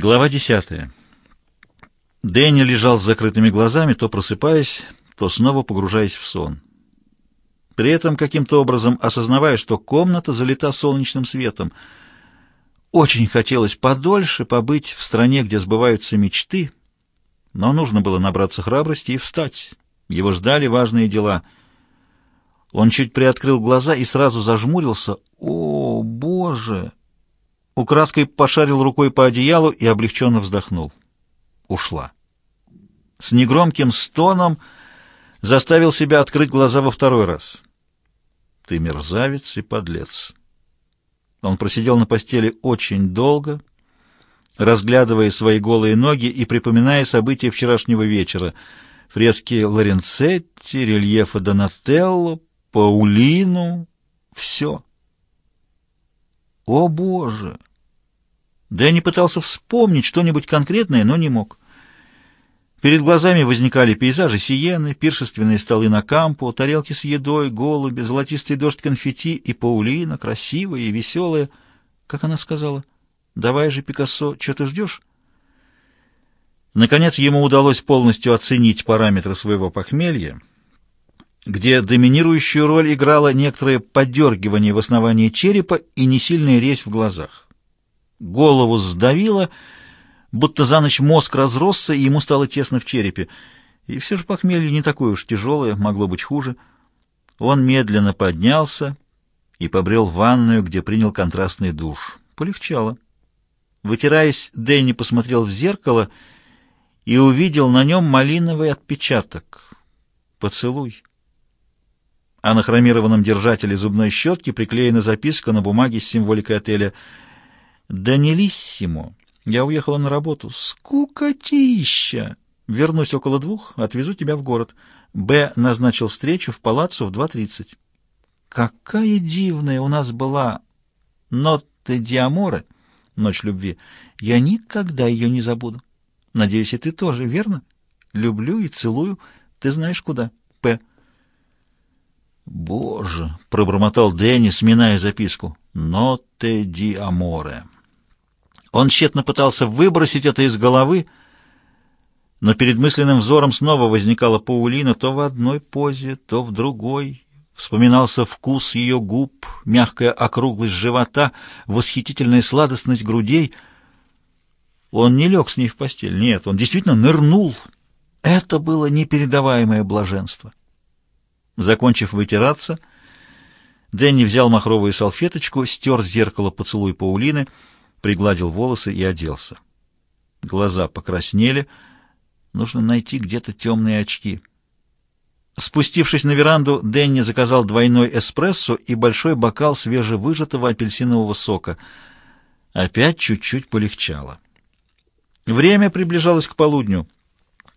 Глава десятая. Дэнни лежал с закрытыми глазами, то просыпаясь, то снова погружаясь в сон. При этом каким-то образом осознавая, что комната залита солнечным светом. Очень хотелось подольше побыть в стране, где сбываются мечты, но нужно было набраться храбрости и встать. Его ждали важные дела. Он чуть приоткрыл глаза и сразу зажмурился. «О, Боже!» Украдкой пошарил рукой по одеялу и облегченно вздохнул. Ушла. С негромким стоном заставил себя открыть глаза во второй раз. «Ты мерзавец и подлец». Он просидел на постели очень долго, разглядывая свои голые ноги и припоминая события вчерашнего вечера. Фрески Лоренцетти, рельефы Донателло, Паулину — все. О, Боже! Дэнни пытался вспомнить что-нибудь конкретное, но не мог. Перед глазами возникали пейзажи Сиены, пиршественные столы на кампу, тарелки с едой, голуби, золотистый дождь конфетти и Паулина, красивая и веселая. Как она сказала? «Давай же, Пикассо, что ты ждешь?» Наконец ему удалось полностью оценить параметры своего похмелья, где доминирующую роль играло некоторое подергивание в основании черепа и несильная резь в глазах. Голову сдавило, будто за ночь мозг разросся, и ему стало тесно в черепе. И все же похмелье не такое уж тяжелое, могло быть хуже. Он медленно поднялся и побрел в ванную, где принял контрастный душ. Полегчало. Вытираясь, Дэнни посмотрел в зеркало и увидел на нем малиновый отпечаток. Поцелуй. А на хромированном держателе зубной щетки приклеена записка на бумаге с символикой отеля — «Данилиссимо. Я уехала на работу. Скукотища! Вернусь около двух, отвезу тебя в город. Б. назначил встречу в палаццо в 2.30. Какая дивная у нас была Нотте Диаморе, ночь любви. Я никогда ее не забуду. Надеюсь, и ты тоже, верно? Люблю и целую. Ты знаешь куда. П. «Боже!» — пробормотал Дэнни, сминая записку. «Ноте ди аморе». Он тщетно пытался выбросить это из головы, но перед мысленным взором снова возникала Паулина то в одной позе, то в другой. Вспоминался вкус ее губ, мягкая округлость живота, восхитительная сладостность грудей. Он не лег с ней в постель, нет, он действительно нырнул. Это было непередаваемое блаженство. Закончив вытираться, Дэнни взял махровую салфеточку, стер с зеркала поцелуй Паулины — пригладил волосы и оделся. Глаза покраснели. Нужно найти где-то темные очки. Спустившись на веранду, Дэнни заказал двойной эспрессо и большой бокал свежевыжатого апельсинового сока. Опять чуть-чуть полегчало. Время приближалось к полудню.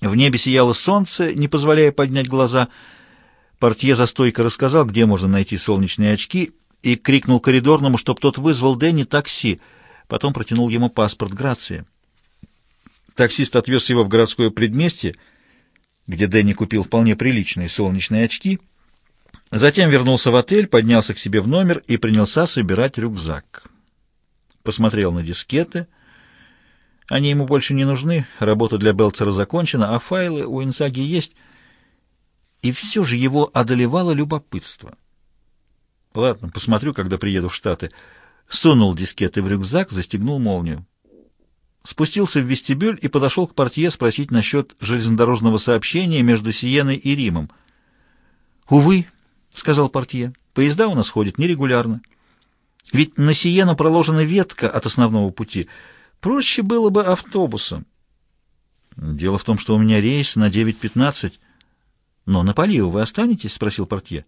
В небе сияло солнце, не позволяя поднять глаза. Портье за стойкой рассказал, где можно найти солнечные очки, и крикнул коридорному, чтоб тот вызвал Дэнни такси — потом протянул ему паспорт Грации. Таксист отвез его в городское предместье, где Дэнни купил вполне приличные солнечные очки, затем вернулся в отель, поднялся к себе в номер и принялся собирать рюкзак. Посмотрел на дискеты. Они ему больше не нужны, работа для Белцера закончена, а файлы у Инсаги есть. И все же его одолевало любопытство. Ладно, посмотрю, когда приеду в Штаты сунул дискеты в рюкзак, застегнул молнию. Спустился в вестибюль и подошел к портье спросить насчет железнодорожного сообщения между Сиеной и Римом. «Увы», — сказал портье, — «поезда у нас ходят нерегулярно. Ведь на Сиену проложена ветка от основного пути. Проще было бы автобусом». «Дело в том, что у меня рейс на 9.15». «Но на Полио вы останетесь?» — спросил портье.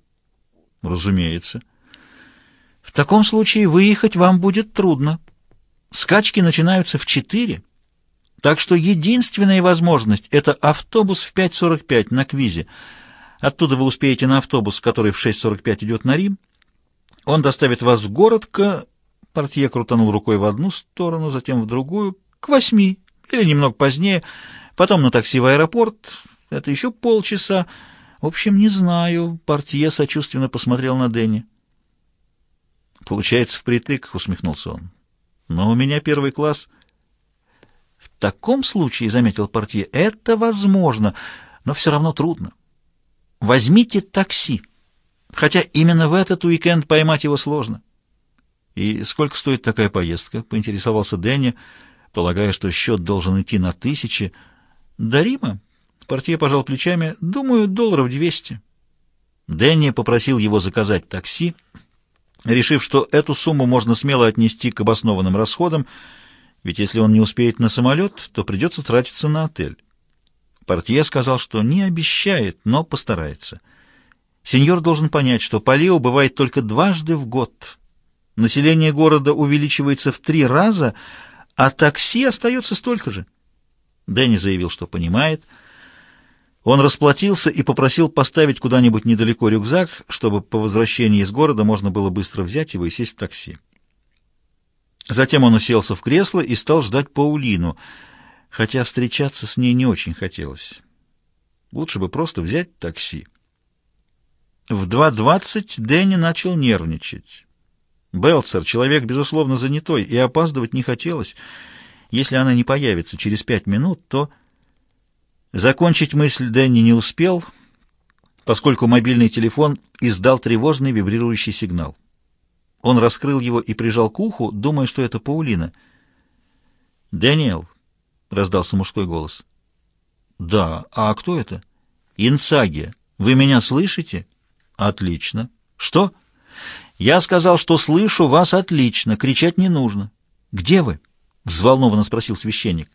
«Разумеется». В таком случае выехать вам будет трудно. Скачки начинаются в 4, так что единственная возможность — это автобус в 5.45 на Квизе. Оттуда вы успеете на автобус, который в 6.45 идет на Рим. Он доставит вас в город к... Портье крутанул рукой в одну сторону, затем в другую, к восьми или немного позднее, потом на такси в аэропорт. Это еще полчаса. В общем, не знаю. Портье сочувственно посмотрел на Дэнни. «Получается, впритык», — усмехнулся он. «Но у меня первый класс...» таком случае, — заметил портье, — это возможно, но все равно трудно. Возьмите такси, хотя именно в этот уикенд поймать его сложно. — И сколько стоит такая поездка? — поинтересовался Дэнни, полагая, что счет должен идти на тысячи. — До Рима? — портье пожал плечами. — Думаю, долларов двести. Дэнни попросил его заказать такси, решив, что эту сумму можно смело отнести к обоснованным расходам, ведь если он не успеет на самолет, то придется тратиться на отель. Портье сказал, что не обещает, но постарается. Сеньор должен понять, что Палио бывает только дважды в год. Население города увеличивается в три раза, а такси остается столько же. Дэнни заявил, что понимает — он расплатился и попросил поставить куда-нибудь недалеко рюкзак, чтобы по возвращении из города можно было быстро взять его и сесть в такси. Затем он уселся в кресло и стал ждать Паулину, хотя встречаться с ней не очень хотелось. Лучше бы просто взять такси. В 2.20 Дэнни начал нервничать. Белцер — человек, безусловно, занятой, и опаздывать не хотелось. Если она не появится через пять минут, то... Закончить мысль Дэнни не успел, поскольку мобильный телефон издал тревожный вибрирующий сигнал. Он раскрыл его и прижал к уху, думая, что это Паулина. «Дэниел», — раздался мужской голос. «Да, а кто это?» «Инсагия. Вы меня слышите?» «Отлично. Что?» «Я сказал, что слышу вас отлично. Кричать не нужно». «Где вы?» — взволнованно спросил священник.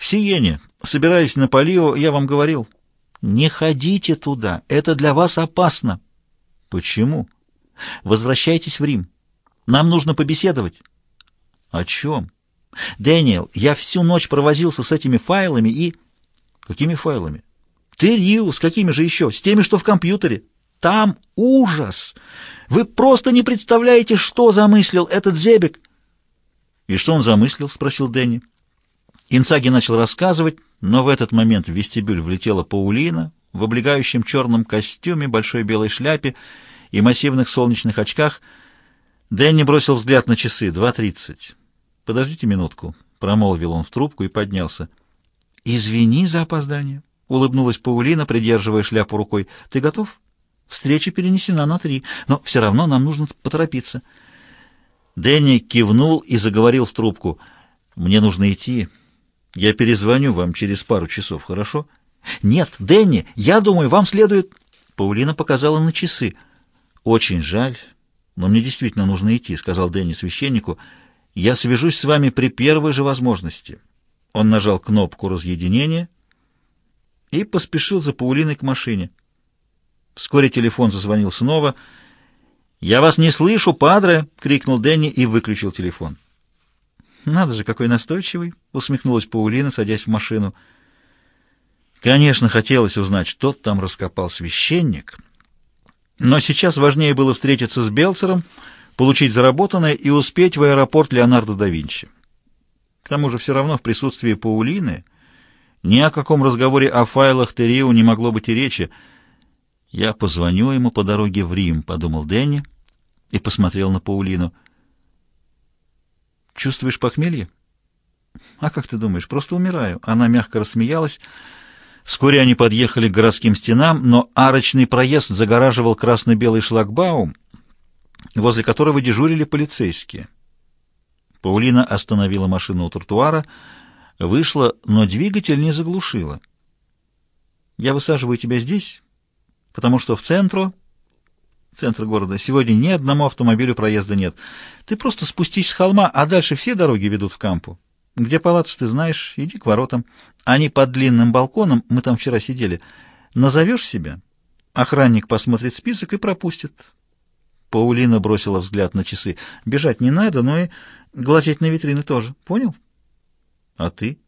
«В Сиене. Собираюсь на Полио, я вам говорил». «Не ходите туда. Это для вас опасно». «Почему?» «Возвращайтесь в Рим. Нам нужно побеседовать». «О чем?» «Дэниел, я всю ночь провозился с этими файлами и...» «Какими файлами?» «Ты, Риу, с какими же еще? С теми, что в компьютере. Там ужас! Вы просто не представляете, что замыслил этот Зебек!» «И что он замыслил?» — спросил Дэнни. Инцаги начал рассказывать, но в этот момент в вестибюль влетела Паулина в облегающем черном костюме, большой белой шляпе и массивных солнечных очках. Дэнни бросил взгляд на часы. Два тридцать. «Подождите минутку», — промолвил он в трубку и поднялся. «Извини за опоздание», — улыбнулась Паулина, придерживая шляпу рукой. «Ты готов? Встреча перенесена на три, но все равно нам нужно поторопиться». Дэнни кивнул и заговорил в трубку. «Мне нужно идти». Я перезвоню вам через пару часов, хорошо? Нет, Дэнни, я думаю, вам следует... Паулина показала на часы. Очень жаль, но мне действительно нужно идти, сказал Дэнни священнику. Я свяжусь с вами при первой же возможности. Он нажал кнопку разъединения и поспешил за Паулиной к машине. Вскоре телефон зазвонил снова. «Я вас не слышу, падре!» — крикнул Дэнни и выключил телефон. «Надо же, какой настойчивый!» — усмехнулась Паулина, садясь в машину. Конечно, хотелось узнать, что там раскопал священник, но сейчас важнее было встретиться с Белцером, получить заработанное и успеть в аэропорт Леонардо да Винчи. К тому же все равно в присутствии Паулины ни о каком разговоре о файлах Терио не могло быть и речи. «Я позвоню ему по дороге в Рим», — подумал Дэнни и посмотрел на Паулину — Чувствуешь похмелье? А как ты думаешь, просто умираю. Она мягко рассмеялась. Вскоре они подъехали к городским стенам, но арочный проезд загораживал красно-белый шлагбаум, возле которого дежурили полицейские. Паулина остановила машину у тротуара, вышла, но двигатель не заглушила. «Я высаживаю тебя здесь, потому что в центру центра города. Сегодня ни одному автомобилю проезда нет. Ты просто спустись с холма, а дальше все дороги ведут в Кампу. Где палаццо, ты знаешь, иди к воротам. Они под длинным балконом, мы там вчера сидели. Назовешь себя, охранник посмотрит список и пропустит. Паулина бросила взгляд на часы. Бежать не надо, но и глазеть на витрины тоже. Понял? А ты?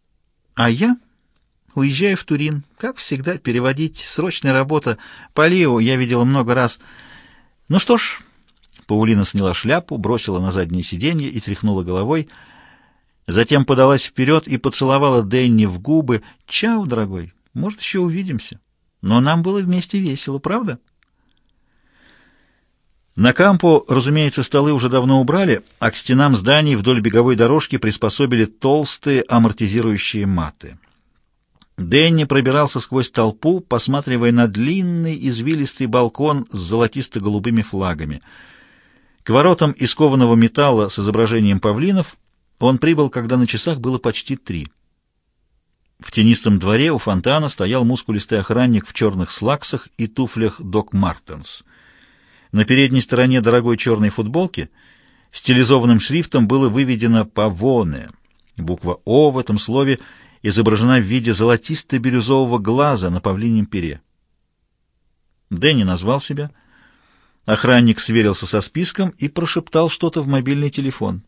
А я уезжаю в Турин. Как всегда, переводить. Срочная работа. По Лио я видела много раз. Ну что ж, Паулина сняла шляпу, бросила на заднее сиденье и тряхнула головой. Затем подалась вперед и поцеловала Дэнни в губы. «Чао, дорогой, может, еще увидимся. Но нам было вместе весело, правда?» На кампу, разумеется, столы уже давно убрали, а к стенам зданий вдоль беговой дорожки приспособили толстые амортизирующие маты. Дэнни пробирался сквозь толпу, посматривая на длинный извилистый балкон с золотисто-голубыми флагами. К воротам из кованого металла с изображением павлинов он прибыл, когда на часах было почти три. В тенистом дворе у фонтана стоял мускулистый охранник в черных слаксах и туфлях Док Мартенс. На передней стороне дорогой черной футболки стилизованным шрифтом было выведено «Павоне». Буква «О» в этом слове изображена в виде золотисто-бирюзового глаза на павлиньем пере. Дэнни назвал себя. Охранник сверился со списком и прошептал что-то в мобильный телефон.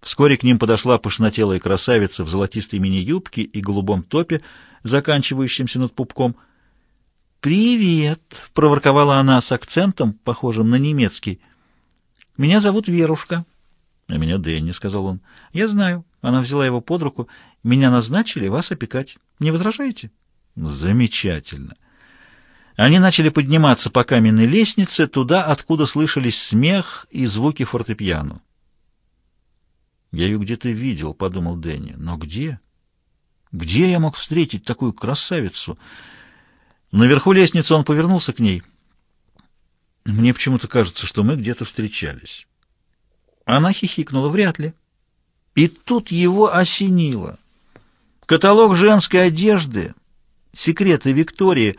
Вскоре к ним подошла пышнотелая красавица в золотистой мини-юбке и голубом топе, заканчивающемся над пупком. «Привет!» — проворковала она с акцентом, похожим на немецкий. «Меня зовут Верушка». «А меня Дэнни», — сказал он. «Я знаю». Она взяла его под руку. «Меня назначили вас опекать. Не возражаете?» «Замечательно». Они начали подниматься по каменной лестнице туда, откуда слышались смех и звуки фортепиано. «Я ее где-то видел», — подумал Дэнни. «Но где? Где я мог встретить такую красавицу?» Наверху лестницы он повернулся к ней. «Мне почему-то кажется, что мы где-то встречались». Она хихикнула. «Вряд ли». И тут его осенило. Каталог женской одежды, секреты Виктории,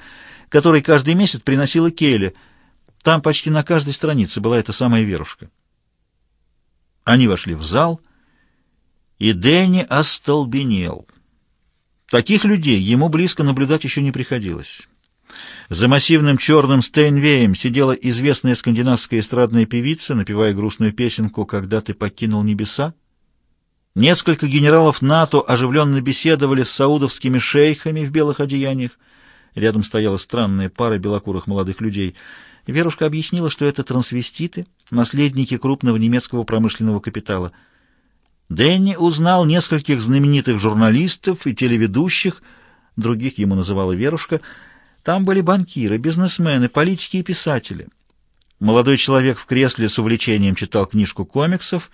который каждый месяц приносила Келли. Там почти на каждой странице была эта самая Верушка. Они вошли в зал — и Дэнни остолбенел. Таких людей ему близко наблюдать еще не приходилось. За массивным черным стейнвеем сидела известная скандинавская эстрадная певица, напевая грустную песенку «Когда ты покинул небеса». Несколько генералов НАТО оживленно беседовали с саудовскими шейхами в белых одеяниях. Рядом стояла странная пара белокурых молодых людей. Верушка объяснила, что это трансвеститы, наследники крупного немецкого промышленного капитала — Дэнни узнал нескольких знаменитых журналистов и телеведущих, других ему называла Верушка. Там были банкиры, бизнесмены, политики и писатели. Молодой человек в кресле с увлечением читал книжку комиксов.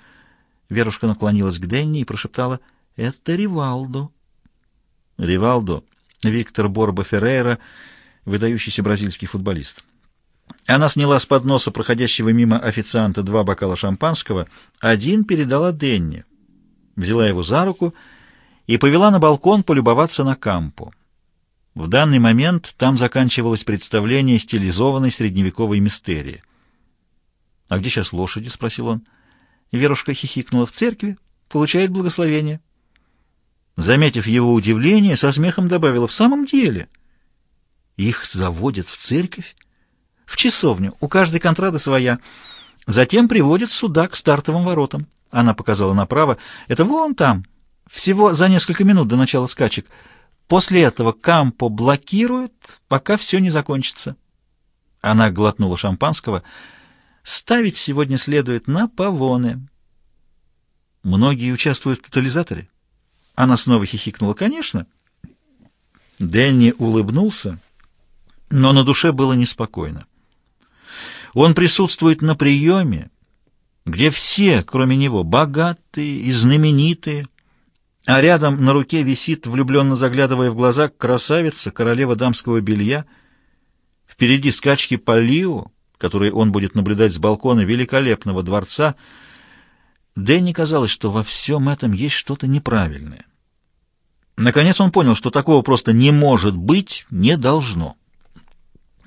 Верушка наклонилась к Дэнни и прошептала «Это Ривалдо». Ривалдо, Виктор Борба Феррейра, выдающийся бразильский футболист. Она сняла с подноса проходящего мимо официанта два бокала шампанского, один передала Денни взяла его за руку и повела на балкон полюбоваться на кампу. В данный момент там заканчивалось представление стилизованной средневековой мистерии. «А где сейчас лошади?» — спросил он. Верушка хихикнула в церкви, получает благословение. Заметив его удивление, со смехом добавила, «В самом деле, их заводят в церковь, в часовню, у каждой контрады своя, затем приводят сюда, к стартовым воротам». Она показала направо. «Это вон там. Всего за несколько минут до начала скачек. После этого Кампо блокирует, пока все не закончится». Она глотнула шампанского. «Ставить сегодня следует на павоны». «Многие участвуют в тотализаторе?» Она снова хихикнула. «Конечно». Дэнни улыбнулся, но на душе было неспокойно. Он присутствует на приеме, где все, кроме него, богатые и знаменитые, а рядом на руке висит, влюбленно заглядывая в глаза, красавица, королева дамского белья. Впереди скачки по Лио, которые он будет наблюдать с балкона великолепного дворца. Дэнни казалось, что во всем этом есть что-то неправильное. Наконец он понял, что такого просто не может быть, не должно.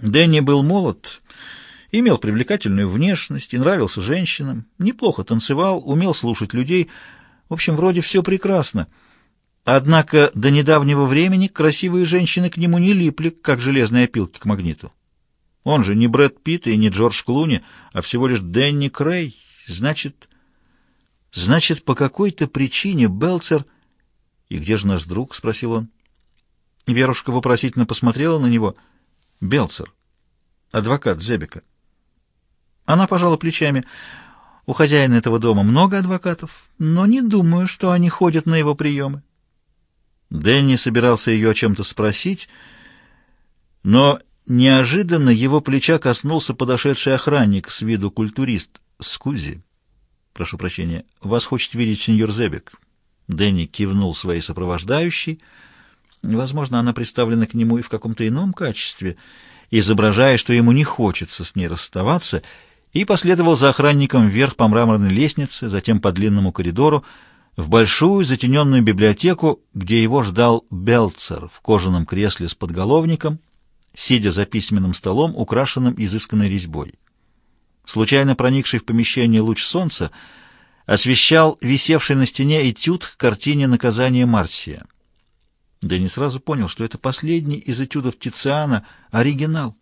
Дэнни был молод Имел привлекательную внешность и нравился женщинам, неплохо танцевал, умел слушать людей. В общем, вроде все прекрасно. Однако до недавнего времени красивые женщины к нему не липли, как железные опилки к магниту. Он же не Брэд Питт и не Джордж Клуни, а всего лишь Дэнни Крей. Значит, значит, по какой-то причине Белцер... «И где же наш друг?» — спросил он. Верушка вопросительно посмотрела на него. «Белцер, адвокат Зебека». Она пожала плечами. У хозяина этого дома много адвокатов, но не думаю, что они ходят на его приемы. Дэнни собирался ее о чем-то спросить, но Неожиданно его плеча коснулся подошедший охранник с виду культурист. «Скузи, прошу прощения, вас хочет видеть сеньор Зебек». Дэнни кивнул своей сопровождающей. Возможно, она представлена к нему и в каком-то ином качестве, изображая, что ему не хочется с ней расставаться, и последовал за охранником вверх по мраморной лестнице, затем по длинному коридору, в большую затененную библиотеку, где его ждал Белцер в кожаном кресле с подголовником, сидя за письменным столом, украшенным изысканной резьбой. Случайно проникший в помещение луч солнца освещал висевший на стене этюд к картине «Наказание Марсия». Дэнни сразу понял, что это последний из этюдов Тициана, оригинал.